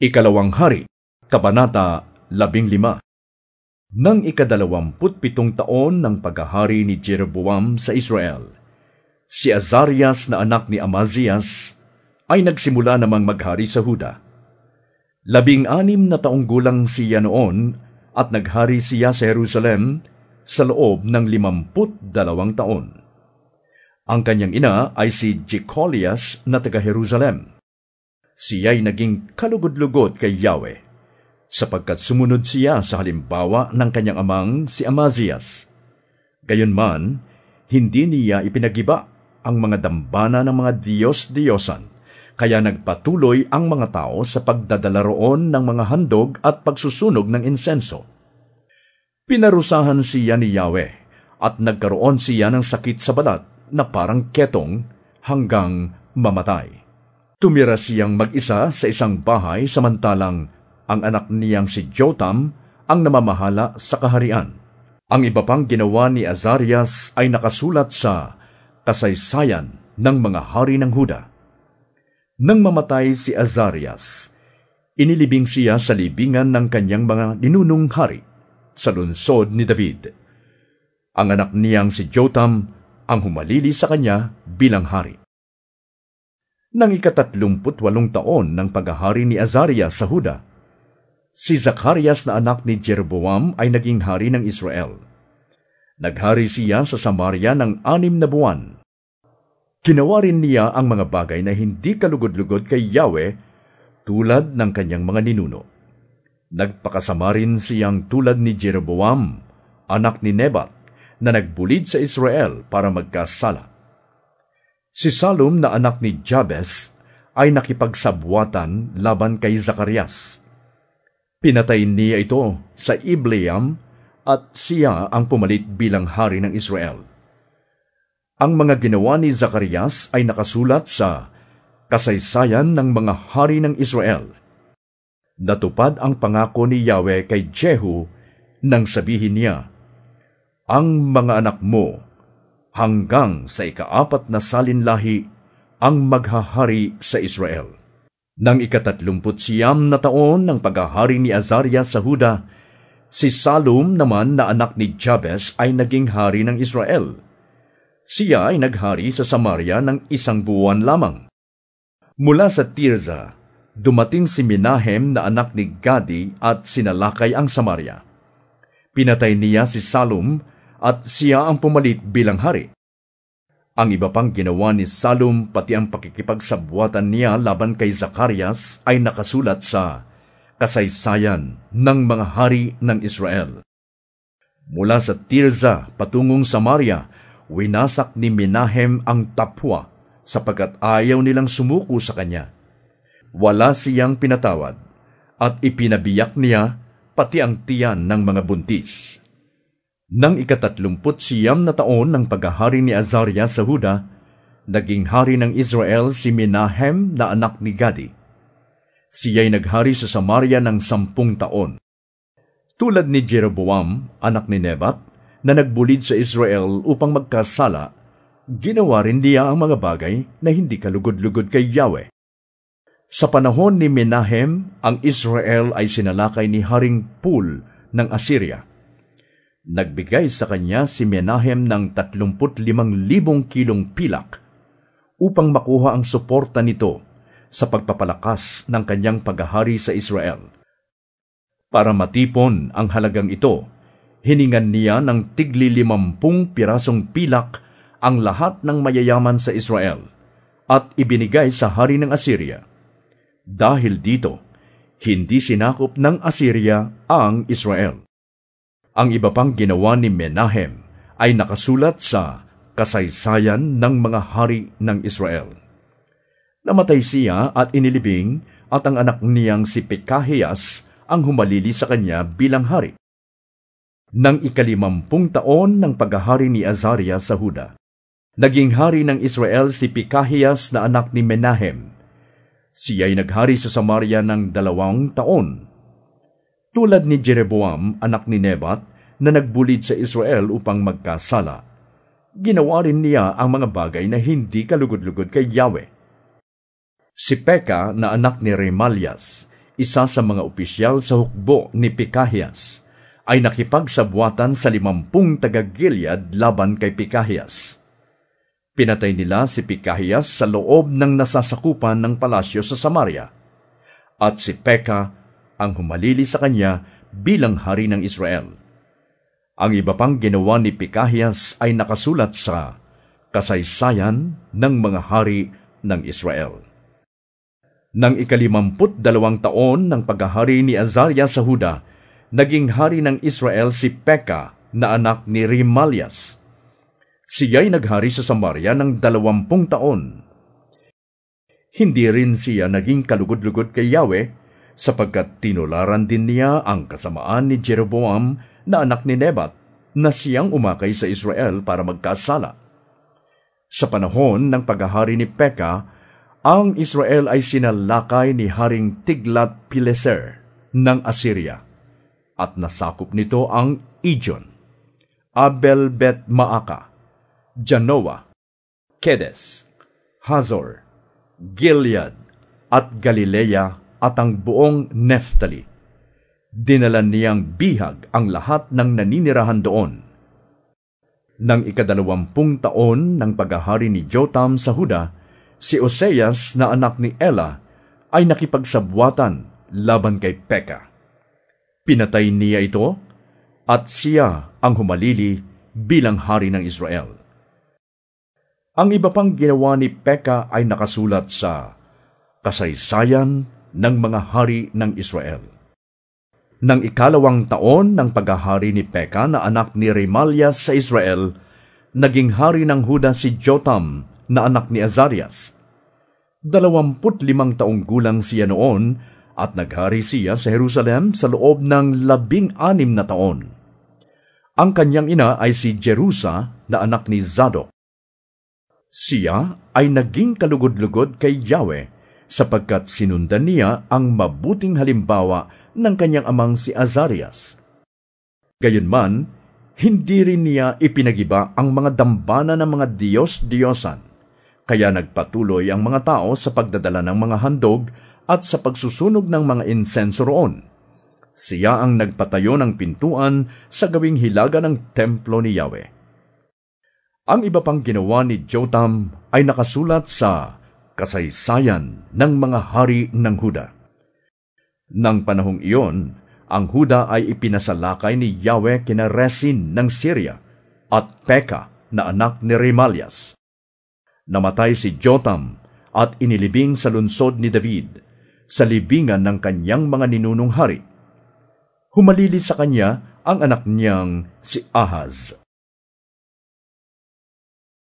Ikalawang Hari, Kabanata 15 Nang ikadalawamput pitong taon ng paghahari ni Jeroboam sa Israel, si Azarias na anak ni Amazias ay nagsimula namang maghari sa Huda. Labing-anim na taong gulang siya noon at naghari siya sa Jerusalem sa loob ng limamput dalawang taon. Ang kanyang ina ay si Jecolias na taga-Jerusalem siya'y naging kalugod-lugod kay Yahweh, sapagkat sumunod siya sa halimbawa ng kanyang amang si Amazias. Gayunman, hindi niya ipinagiba ang mga dambana ng mga Diyos-Diyosan, kaya nagpatuloy ang mga tao sa pagdadala roon ng mga handog at pagsusunog ng insenso. Pinarusahan siya ni Yahweh at nagkaroon siya ng sakit sa balat na parang ketong hanggang mamatay. Tumira siyang mag-isa sa isang bahay samantalang ang anak niyang si Jotam ang namamahala sa kaharian. Ang iba pang ginawa ni Azarias ay nakasulat sa kasaysayan ng mga hari ng Huda. Nang mamatay si Azarias, inilibing siya sa libingan ng kanyang mga ninunong hari sa lungsod ni David. Ang anak niyang si Jotam ang humalili sa kanya bilang hari. Nang ikatatlumput walong taon ng paghahari ni Azaria sa Huda, si Zacarias na anak ni Jeroboam ay naging hari ng Israel. Naghari siya sa Samaria ng anim na buwan. Ginawa niya ang mga bagay na hindi kalugod-lugod kay Yahweh tulad ng kanyang mga ninuno. Nagpakasama rin siyang tulad ni Jeroboam, anak ni Nebat, na nagbulid sa Israel para magkasala. Si Salom na anak ni Jabes ay nakipagsabwatan laban kay Zacarias. Pinatay niya ito sa Ibleam at siya ang pumalit bilang hari ng Israel. Ang mga ginawa ni Zacarias ay nakasulat sa kasaysayan ng mga hari ng Israel. Natupad ang pangako ni Yahweh kay Jehu nang sabihin niya, Ang mga anak mo hanggang sa ikaapat na salinlahi ang maghahari sa Israel. Nang ikatatlumput siyam na taon ng paghahari ni Azaria sa Huda, si Salum naman na anak ni Jabes ay naging hari ng Israel. Siya ay naghari sa Samaria ng isang buwan lamang. Mula sa Tirza, dumating si Minahem na anak ni Gadi at sinalakay ang Samaria. Pinatay niya si Salum at siya ang pumalit bilang hari. Ang iba pang ginawa ni Salum pati ang pakikipagsabwatan niya laban kay Zacarias ay nakasulat sa kasaysayan ng mga hari ng Israel. Mula sa Tirza patungong Samaria, winasak ni Minahem ang Tapua sapagkat ayaw nilang sumuko sa kanya. Wala siyang pinatawad at ipinabiyak niya pati ang tiyan ng mga buntis. Nang ikatatlumput siyam na taon ng paghahari ni Azaria sa Huda, naging hari ng Israel si Menahem na anak ni Gadi. Siya'y naghari sa Samaria ng sampung taon. Tulad ni Jeroboam, anak ni Nebat, na nagbulid sa Israel upang magkasala, ginawa rin niya ang mga bagay na hindi kalugod-lugod kay Yahweh. Sa panahon ni Menahem, ang Israel ay sinalakay ni Haring Pul ng Assyria nagbigay sa kanya si Menahem ng 35,000 kilong pilak upang makuha ang suporta nito sa pagpapalakas ng kanyang paghahari sa Israel. Para matipon ang halagang ito, hiningan niya ng tigli limampung pirasong pilak ang lahat ng mayayaman sa Israel at ibinigay sa hari ng Assyria. Dahil dito, hindi sinakop ng Assyria ang Israel. Ang iba pang ginawa ni Menahem ay nakasulat sa kasaysayan ng mga hari ng Israel. Namatay siya at inilibing at ang anak niyang si Pekahias ang humalili sa kanya bilang hari. Nang ikalimampung taon ng paghahari ni Azaria sa Huda, naging hari ng Israel si Pekahias na anak ni Menahem. Siya'y naghari sa Samaria ng dalawang taon tulad ni Jeroboam, anak ni Nebat, na nagbulid sa Israel upang magkasala. Ginawa rin niya ang mga bagay na hindi kalugod-lugod kay Yahweh. Si Peka na anak ni Remalias, isa sa mga opisyal sa hukbo ni Pikahias, ay nakipagsabwatan sa limampung taga-Gilead laban kay Pikahias. Pinatay nila si Pikahias sa loob ng nasasakupan ng palasyo sa Samaria, at si Peka ang humalili sa kanya bilang hari ng Israel. Ang iba pang ginawa ni Pikahias ay nakasulat sa kasaysayan ng mga hari ng Israel. Nang ikalimamput dalawang taon ng paghahari ni Azaria sa Huda, naging hari ng Israel si Peka na anak ni Rimalias. Siya'y naghari sa Samaria ng dalawampung taon. Hindi rin siya naging kalugod-lugod kay Yahweh sapagkat tinularan din niya ang kasamaan ni Jeroboam na anak ni Nebat na siyang umakay sa Israel para magkasala. Sa panahon ng paghahari ni Peka, ang Israel ay sinalakay ni Haring Tiglat Pileser ng Assyria at nasakop nito ang Ijon, Abel Bet Maaka, Janoa, Kedes, Hazor, Gilead at Galilea at ang buong Neftali. Dinala niyang bihag ang lahat ng naninirahan doon. Nang ikadalawampung taon ng paghahari ni Jotam sa Huda, si Oseas na anak ni Ela ay nakipagsabwatan laban kay Peka. Pinatay niya ito at siya ang humalili bilang hari ng Israel. Ang iba pang ginawa ni Peka ay nakasulat sa kasaysayan ng mga hari ng Israel. Nang ikalawang taon ng paghahari ni Peka na anak ni Remalias sa Israel, naging hari ng Huda si Jotam na anak ni Azarias. Dalawamput limang taong gulang siya noon at naghari siya sa Jerusalem sa loob ng labing-anim na taon. Ang kanyang ina ay si Jerusa na anak ni Zadok. Siya ay naging kalugod-lugod kay Yahweh sapagkat sinundan niya ang mabuting halimbawa ng kanyang amang si Azarias. Gayunman, hindi rin niya ipinagiba ang mga dambana ng mga Diyos-Diyosan kaya nagpatuloy ang mga tao sa pagdadala ng mga handog at sa pagsusunog ng mga insenso roon. Siya ang nagpatayo ng pintuan sa gawing hilaga ng templo ni Yahweh. Ang iba pang ginawa ni Jotam ay nakasulat sa kasaysayan ng mga hari ng Huda. Nang panahong iyon, ang Huda ay ipinasalakay ni Yahweh kina Resin ng Syria at Peka na anak ni Remalias namatay si Jotam at inilibing sa lunsod ni David sa libingan ng kanyang mga ninunong hari. Humalili sa kanya ang anak niyang si Ahaz.